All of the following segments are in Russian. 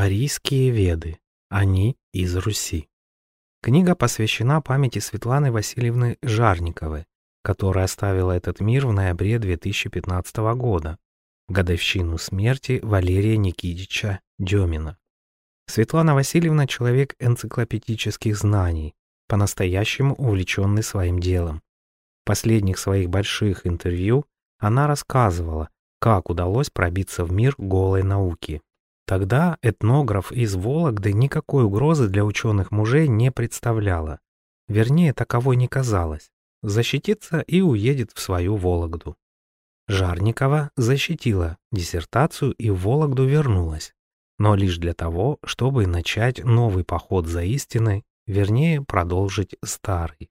Арийские веды. Они из Руси. Книга посвящена памяти Светланы Васильевны Жарниковой, которая оставила этот мир в ноябре 2015 года, годовщину смерти Валерия Никитича Демина. Светлана Васильевна – человек энциклопедических знаний, по-настоящему увлеченный своим делом. В последних своих больших интервью она рассказывала, как удалось пробиться в мир голой науки. Тогда этнограф из Вологды никакой угрозы для ученых мужей не представляла. Вернее, таковой не казалось. Защитится и уедет в свою Вологду. Жарникова защитила диссертацию и в Вологду вернулась. Но лишь для того, чтобы начать новый поход за истиной, вернее, продолжить старый.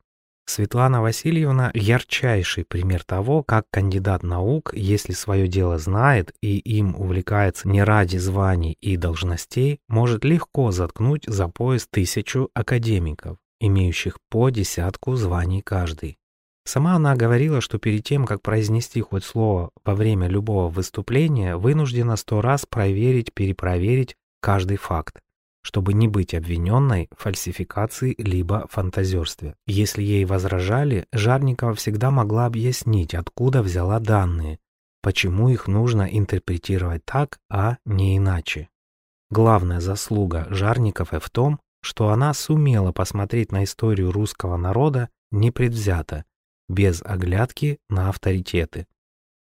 Светлана Васильевна – ярчайший пример того, как кандидат наук, если свое дело знает и им увлекается не ради званий и должностей, может легко заткнуть за пояс тысячу академиков, имеющих по десятку званий каждый. Сама она говорила, что перед тем, как произнести хоть слово во время любого выступления, вынуждена сто раз проверить, перепроверить каждый факт чтобы не быть обвиненной в фальсификации либо фантазерстве. Если ей возражали, Жарникова всегда могла объяснить, откуда взяла данные, почему их нужно интерпретировать так, а не иначе. Главная заслуга Жарниковой в том, что она сумела посмотреть на историю русского народа непредвзято, без оглядки на авторитеты.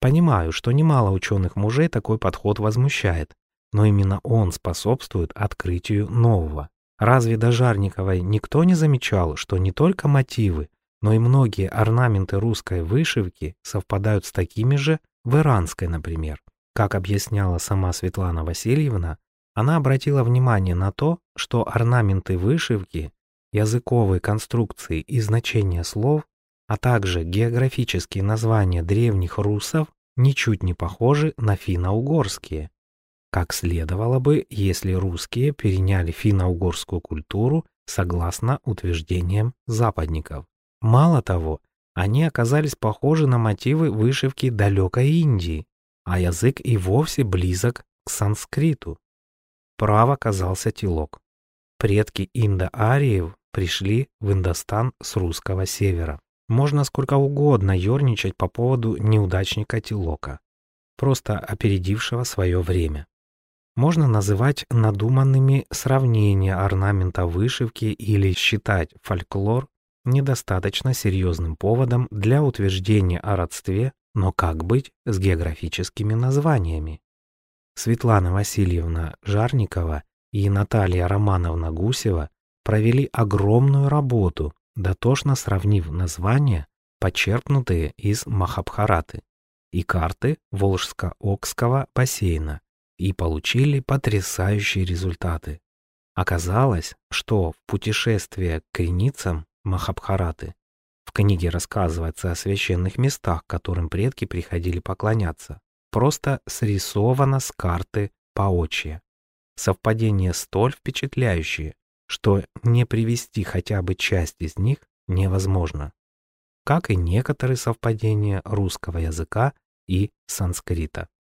Понимаю, что немало ученых мужей такой подход возмущает, но именно он способствует открытию нового. Разве до Жарниковой никто не замечал, что не только мотивы, но и многие орнаменты русской вышивки совпадают с такими же в иранской, например? Как объясняла сама Светлана Васильевна, она обратила внимание на то, что орнаменты вышивки, языковые конструкции и значения слов, а также географические названия древних русов ничуть не похожи на финно-угорские как следовало бы, если русские переняли финно-угорскую культуру согласно утверждениям западников. Мало того, они оказались похожи на мотивы вышивки далекой Индии, а язык и вовсе близок к санскриту. Прав оказался телок. Предки индоариев пришли в Индостан с русского севера. Можно сколько угодно ерничать по поводу неудачника Тилока, просто опередившего свое время можно называть надуманными сравнения орнамента вышивки или считать фольклор недостаточно серьезным поводом для утверждения о родстве, но как быть с географическими названиями? Светлана Васильевна Жарникова и Наталья Романовна Гусева провели огромную работу, дотошно сравнив названия, почерпнутые из Махабхараты, и карты Волжско-Окского бассейна, и получили потрясающие результаты. Оказалось, что в путешествии к креницам Махабхараты в книге рассказывается о священных местах, которым предки приходили поклоняться, просто срисовано с карты поочие. Совпадения столь впечатляющие, что не привести хотя бы часть из них невозможно, как и некоторые совпадения русского языка и санскрита.